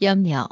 염려.